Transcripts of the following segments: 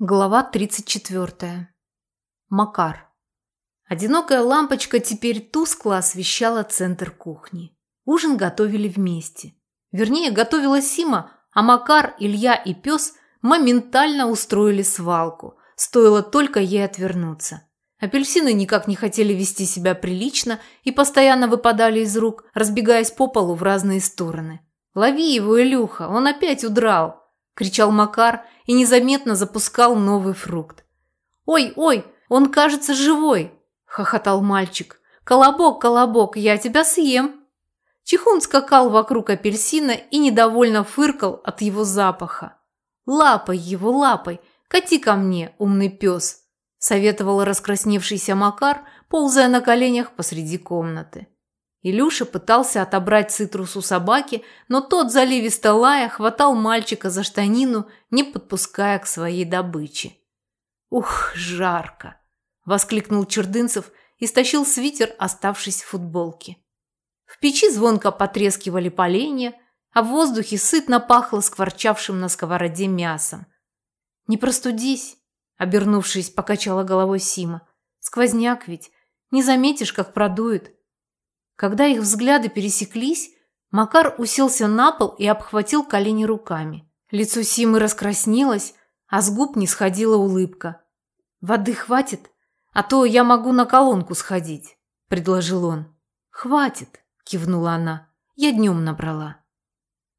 Глава 34. Макар. Одинокая лампочка теперь тускло освещала центр кухни. Ужин готовили вместе. Вернее, готовила Сима, а Макар, Илья и пес моментально устроили свалку. Стоило только ей отвернуться. Апельсины никак не хотели вести себя прилично и постоянно выпадали из рук, разбегаясь по полу в разные стороны. «Лови его, Илюха, он опять удрал!» – кричал Макар – и незаметно запускал новый фрукт. «Ой, ой, он кажется живой!» – хохотал мальчик. «Колобок, колобок, я тебя съем!» Чихун скакал вокруг апельсина и недовольно фыркал от его запаха. «Лапой его, лапой! Кати ко мне, умный пес!» – советовал раскрасневшийся Макар, ползая на коленях посреди комнаты. Илюша пытался отобрать цитрус у собаки, но тот, заливисто лая, хватал мальчика за штанину, не подпуская к своей добыче. «Ух, жарко!» – воскликнул Чердынцев и стащил свитер, оставшись в футболке. В печи звонко потрескивали поленья, а в воздухе сытно пахло скворчавшим на сковороде мясом. «Не простудись!» – обернувшись, покачала головой Сима. «Сквозняк ведь! Не заметишь, как продует!» Когда их взгляды пересеклись, Макар уселся на пол и обхватил колени руками. Лицо Симы раскраснелось, а с губ не сходила улыбка. «Воды хватит, а то я могу на колонку сходить», – предложил он. «Хватит», – кивнула она. «Я днем набрала».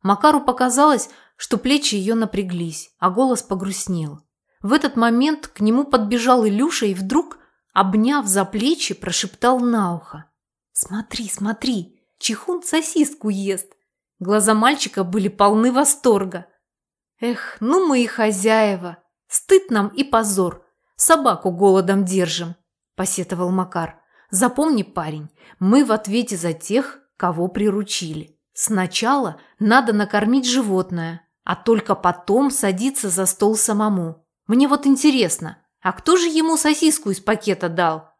Макару показалось, что плечи ее напряглись, а голос погрустнел. В этот момент к нему подбежал Илюша и вдруг, обняв за плечи, прошептал на ухо. «Смотри, смотри, Чихун сосиску ест!» Глаза мальчика были полны восторга. «Эх, ну мы и хозяева! Стыд нам и позор! Собаку голодом держим!» – посетовал Макар. «Запомни, парень, мы в ответе за тех, кого приручили. Сначала надо накормить животное, а только потом садиться за стол самому. Мне вот интересно, а кто же ему сосиску из пакета дал?»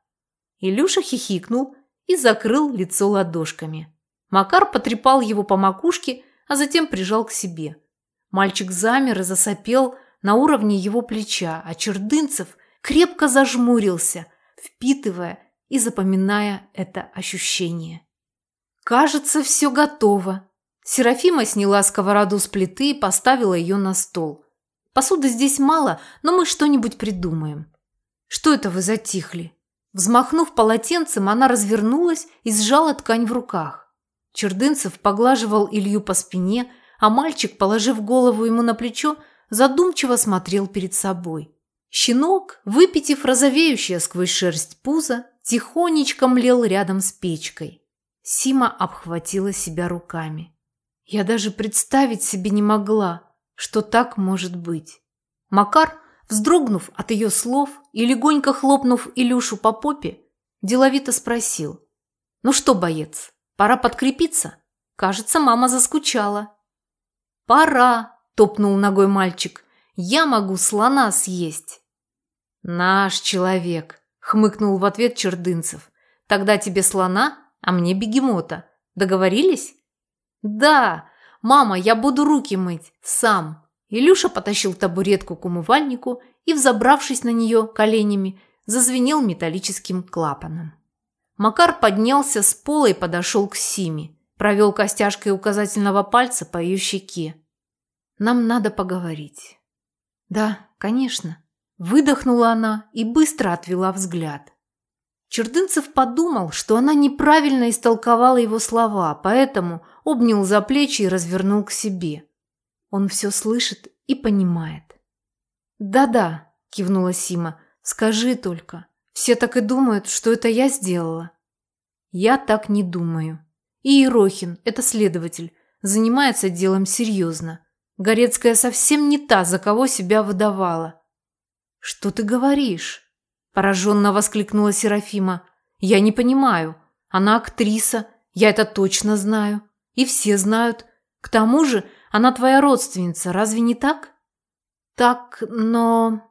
Илюша хихикнул, и закрыл лицо ладошками. Макар потрепал его по макушке, а затем прижал к себе. Мальчик замер и засопел на уровне его плеча, а Чердынцев крепко зажмурился, впитывая и запоминая это ощущение. «Кажется, все готово». Серафима сняла сковороду с плиты и поставила ее на стол. «Посуды здесь мало, но мы что-нибудь придумаем». «Что это вы затихли?» Взмахнув полотенцем, она развернулась и сжала ткань в руках. Чердынцев поглаживал Илью по спине, а мальчик, положив голову ему на плечо, задумчиво смотрел перед собой. Щенок, выпитив розовеющее сквозь шерсть пузо, тихонечко млел рядом с печкой. Сима обхватила себя руками. Я даже представить себе не могла, что так может быть. Макар Вздрогнув от ее слов и легонько хлопнув Илюшу по попе, деловито спросил. «Ну что, боец, пора подкрепиться? Кажется, мама заскучала». «Пора», – топнул ногой мальчик. «Я могу слона съесть». «Наш человек», – хмыкнул в ответ Чердынцев. «Тогда тебе слона, а мне бегемота. Договорились?» «Да, мама, я буду руки мыть, сам», Илюша потащил табуретку к умывальнику и, взобравшись на нее коленями, зазвенел металлическим клапаном. Макар поднялся с пола и подошел к Симе, провел костяшкой указательного пальца по ее щеке. «Нам надо поговорить». «Да, конечно», – выдохнула она и быстро отвела взгляд. Чердынцев подумал, что она неправильно истолковала его слова, поэтому обнял за плечи и развернул к себе – он все слышит и понимает. «Да-да», – кивнула Сима, – «скажи только. Все так и думают, что это я сделала». «Я так не думаю. И Ерохин, это следователь, занимается делом серьезно. Горецкая совсем не та, за кого себя выдавала». «Что ты говоришь?» – пораженно воскликнула Серафима. «Я не понимаю. Она актриса, я это точно знаю. И все знают. К тому же она твоя родственница, разве не так? Так, но...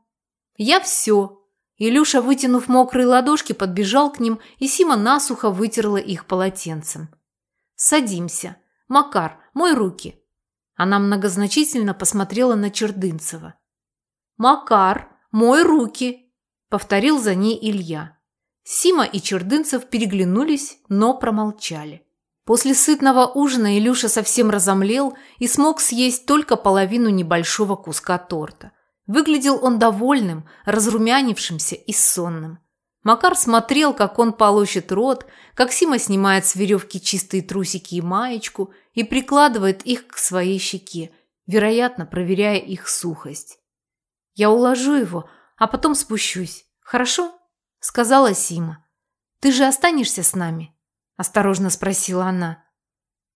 Я все. Илюша, вытянув мокрые ладошки, подбежал к ним, и Сима насухо вытерла их полотенцем. Садимся. Макар, мой руки. Она многозначительно посмотрела на Чердынцева. Макар, мой руки!» – повторил за ней Илья. Сима и Чердынцев переглянулись, но промолчали. После сытного ужина Илюша совсем разомлел и смог съесть только половину небольшого куска торта. Выглядел он довольным, разрумянившимся и сонным. Макар смотрел, как он полощет рот, как Сима снимает с веревки чистые трусики и маечку и прикладывает их к своей щеке, вероятно, проверяя их сухость. «Я уложу его, а потом спущусь. Хорошо?» – сказала Сима. «Ты же останешься с нами?» – осторожно спросила она.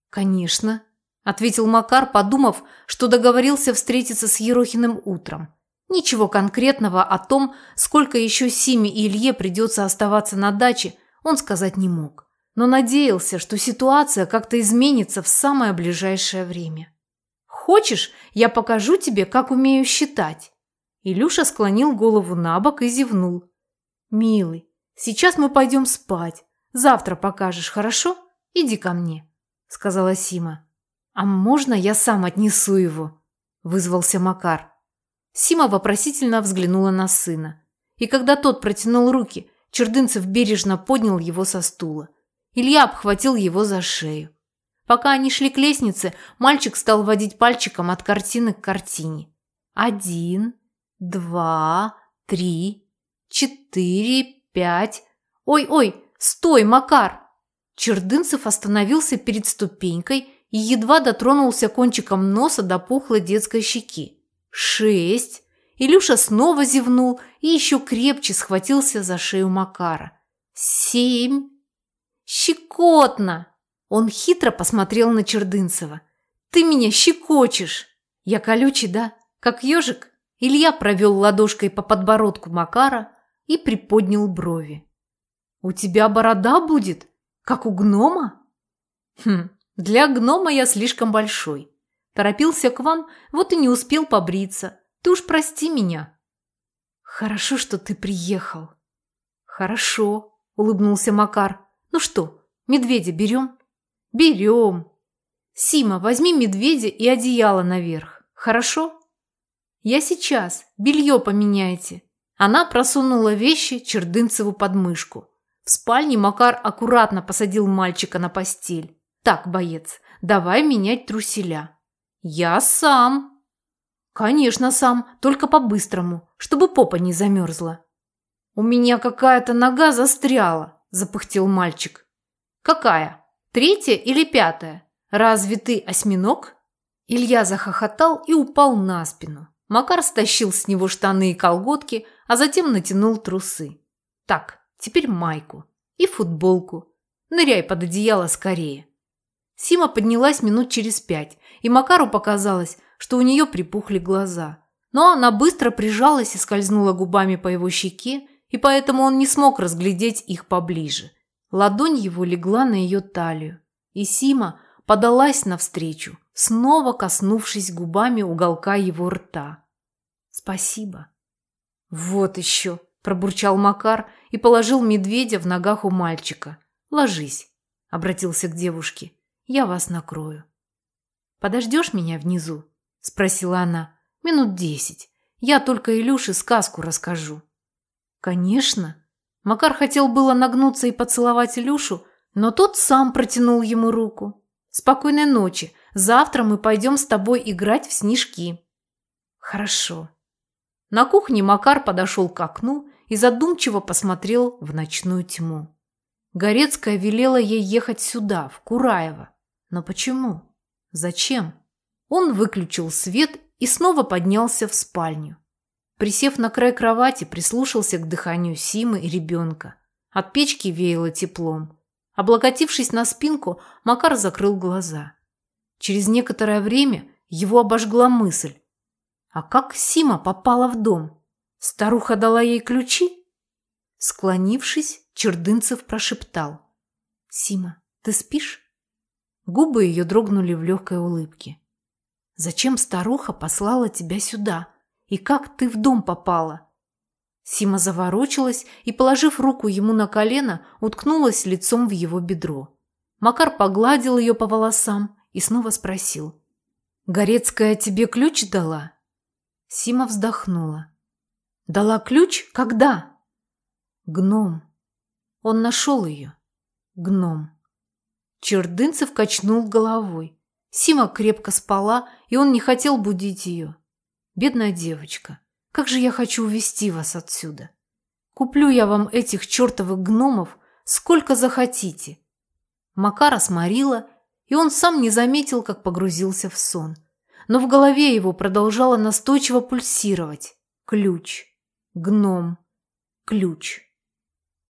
«Конечно», – ответил Макар, подумав, что договорился встретиться с Ерохиным утром. Ничего конкретного о том, сколько еще Симе и Илье придется оставаться на даче, он сказать не мог. Но надеялся, что ситуация как-то изменится в самое ближайшее время. «Хочешь, я покажу тебе, как умею считать?» Илюша склонил голову на бок и зевнул. «Милый, сейчас мы пойдем спать. Завтра покажешь, хорошо? Иди ко мне», – сказала Сима. «А можно я сам отнесу его?» – вызвался Макар. Сима вопросительно взглянула на сына. И когда тот протянул руки, Чердынцев бережно поднял его со стула. Илья обхватил его за шею. Пока они шли к лестнице, мальчик стал водить пальчиком от картины к картине. Один, два, три, четыре, пять. Ой-ой, стой, Макар! Чердынцев остановился перед ступенькой и едва дотронулся кончиком носа до пухлой детской щеки шесть. Илюша снова зевнул и еще крепче схватился за шею Макара. Семь. Щекотно! Он хитро посмотрел на Чердынцева. Ты меня щекочешь. Я колючий, да? Как ежик? Илья провел ладошкой по подбородку Макара и приподнял брови. «У тебя борода будет, как у гнома?» «Хм, для гнома я слишком большой. Торопился к вам, вот и не успел побриться. Ты уж прости меня». «Хорошо, что ты приехал». «Хорошо», – улыбнулся Макар. «Ну что, медведя берем?» «Берем». «Сима, возьми медведя и одеяло наверх. Хорошо?» «Я сейчас. Белье поменяйте». Она просунула вещи Чердынцеву под мышку. В спальне Макар аккуратно посадил мальчика на постель. «Так, боец, давай менять труселя». «Я сам». «Конечно, сам, только по-быстрому, чтобы попа не замерзла». «У меня какая-то нога застряла», – запыхтел мальчик. «Какая? Третья или пятая? Разве ты осьминог?» Илья захохотал и упал на спину. Макар стащил с него штаны и колготки, а затем натянул трусы. «Так, теперь майку и футболку. Ныряй под одеяло скорее». Сима поднялась минут через пять, и Макару показалось, что у нее припухли глаза. Но она быстро прижалась и скользнула губами по его щеке, и поэтому он не смог разглядеть их поближе. Ладонь его легла на ее талию, и Сима подалась навстречу, снова коснувшись губами уголка его рта. «Спасибо». «Вот еще», – пробурчал Макар и положил медведя в ногах у мальчика. «Ложись», – обратился к девушке. Я вас накрою. Подождешь меня внизу? Спросила она. Минут десять. Я только Илюше сказку расскажу. Конечно. Макар хотел было нагнуться и поцеловать Илюшу, но тот сам протянул ему руку. Спокойной ночи. Завтра мы пойдем с тобой играть в снежки. Хорошо. На кухне Макар подошел к окну и задумчиво посмотрел в ночную тьму. Горецкая велела ей ехать сюда, в Кураево. Но почему? Зачем? Он выключил свет и снова поднялся в спальню. Присев на край кровати, прислушался к дыханию Симы и ребенка. От печки веяло теплом. Облокотившись на спинку, Макар закрыл глаза. Через некоторое время его обожгла мысль. А как Сима попала в дом? Старуха дала ей ключи? Склонившись, Чердынцев прошептал. «Сима, ты спишь?» Губы ее дрогнули в легкой улыбке. «Зачем старуха послала тебя сюда? И как ты в дом попала?» Сима заворочилась и, положив руку ему на колено, уткнулась лицом в его бедро. Макар погладил ее по волосам и снова спросил. «Горецкая тебе ключ дала?» Сима вздохнула. Дала ключ? Когда? Гном. Он нашел ее. Гном. Чердынцев качнул головой. Сима крепко спала, и он не хотел будить ее. Бедная девочка, как же я хочу увести вас отсюда. Куплю я вам этих чертовых гномов сколько захотите. Макара сморила, и он сам не заметил, как погрузился в сон. Но в голове его продолжало настойчиво пульсировать. Ключ. Гном. Ключ.